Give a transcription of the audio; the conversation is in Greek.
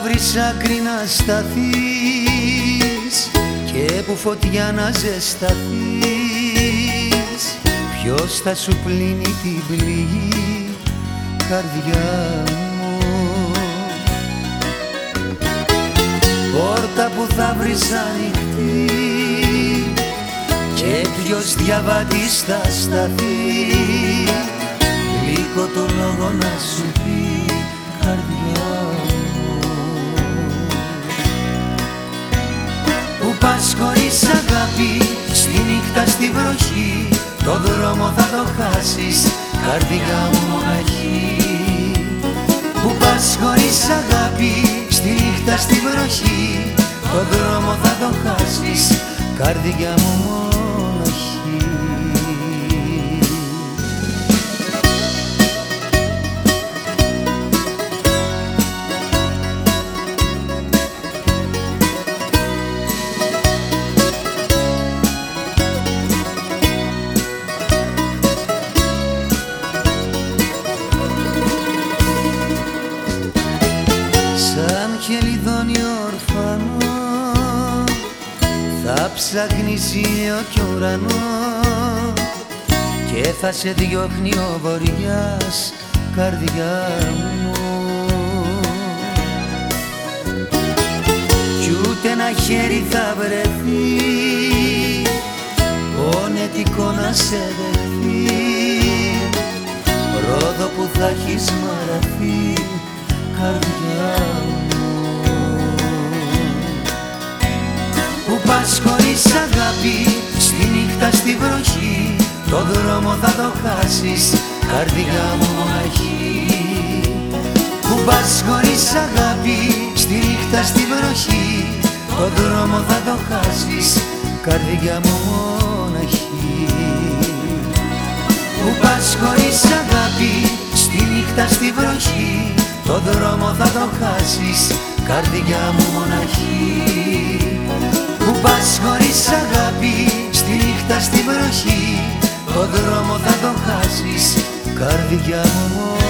χωρίς άκρη να σταθείς και που φωτιά να ζεσταθείς. Ποιος θα σου πλύνει την πληγή καρδιά μου. Πόρτα που θα βρεις ανοιχτή και ποιος διαβάτης θα σταθεί. Λίγο το λόγο να σου πει θα το χάσεις καρδιά μου μοναχή Που πας χωρίς αγάπη στη νύχτα στη βροχή το δρόμο θα το χάσεις καρδιά μου μοναχή χελιδόνι ορφανό Θα ψάχνεις ήλιο κι ουρανό Και θα σε διώχνει ο βοριάς καρδιάς μου. Κι ούτε ένα χέρι θα βρεθεί Πονετικό να σε δεχθεί. Ρόδο που θα έχεις μαραθεί καρδιά μου πας χωρίς αγάπη. Στη νύχτα στη βροχή το δρόμο θα το χάσεις. Καρδιά μου μοναχή. Που πας χωρίς αγάπη στη νύχτα στη βροχή το δρόμο θα το χάσεις. Καρδιά μου μοναχή. Που πας χωρίς αγάπη στη νύχτα στη βροχή το δρόμο θα το χάσεις. Καρδιά μου μοναχή Που πας χωρίς αγάπη στη νύχτα στη βροχή το δρόμο θα το χάσεις καρδιά μου. μοναχή